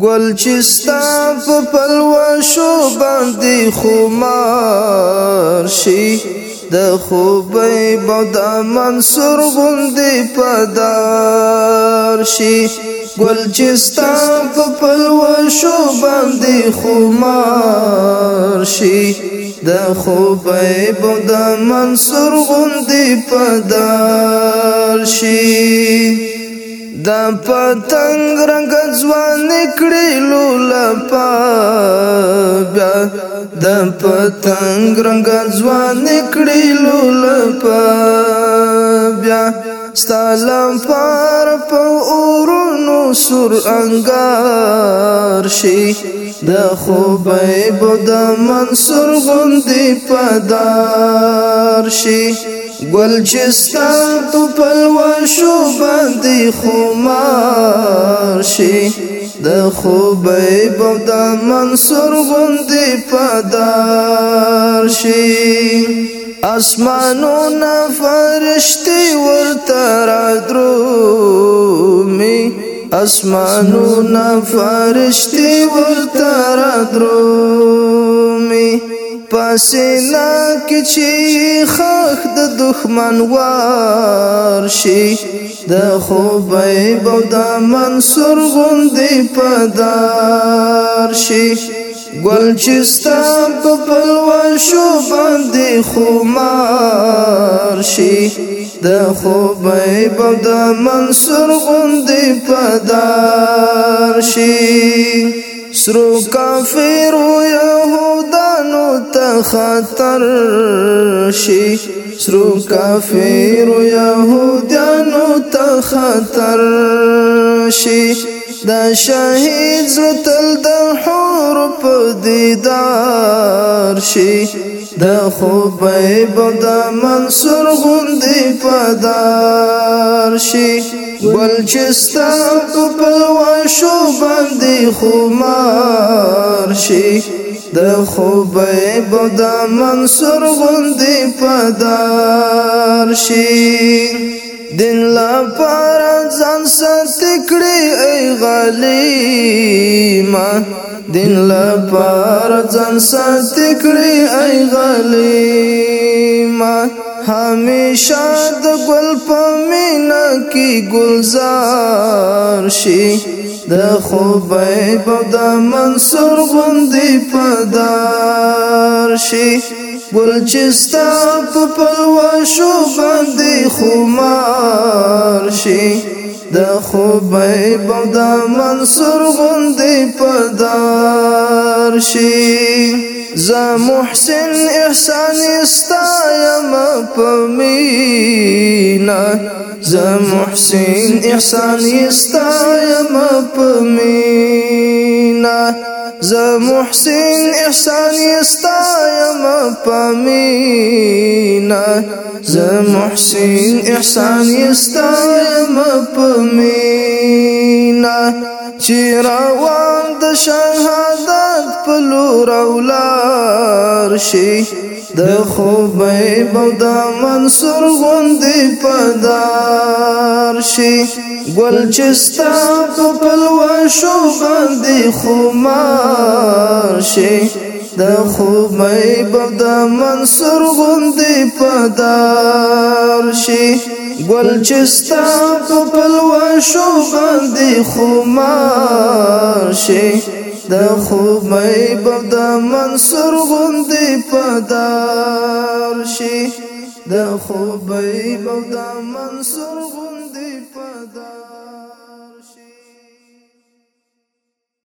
گل چستا په پلوشو باندې خمار شي د خوبې بودا منصور غوندې پدار شي گل چستا په پلوشو باندې خمار شي د خوبې بودا منصور غوندې پدار شي دا پتنګ رنگ ځوان نکړي لولپا بیا دا پتنګ رنگ ځوان نکړي لولپا بیا ستالم پار په اورونو سر انګار شي د خوبې بو د منصور غوندي پدار شي گل چستا تو پلوشو باندې خمار شي د خوبي بد منصور غوندې پدار شي اسمانو نه فرشتي ورته را درومي اسمانو نه فرشتي ورته را درومي پسینا کې چې خخ د دښمن وار شي د خوبای بود منصور غوندې پدار شي ګل چې ستا په پلو شو باندې خمار شي د خوبای بود منصور غوندې پدار شي سرو کافر یهود ګرانو ته خطر شي سرو کافر يهودانو ته خطر شي دا شهید زتل د حور په دیدار شي د خوبای بد منصور غوندې پدار شي ولچستا په پلوا شو باندې خمار خبردار شي د خوبه بود منصور غوندې پدار شي دین لا پر ځان سات کړې ای غلیما دین لپاره ځان ساتي کړی ای غلی ما همیشه د ګل په مینا کې گلزار شي د خوبای په د منصور غوندې پدار شي ګل چې ستا په پلوشو باندې خمار شي د خوبای بد منصور غوندې پدار شي ز محسن احسان استایم پمینا ز محسن احسان استایم پمینا ز محسن احسان استایم پمینا ز محسن احسان استایم پمینا چې روان د شهادت په لور اولار شي د خوبه بودا منصور غوندې پدار شي ګل چستا په پلوان شو باندې خمار شي د خوبې بد منصور غوندې پدار شي ګل چستا په پلو شو باندې خمار شي د خوبې بد منصور غوندې پدار شي د خوبې بد منصور غوندې پدار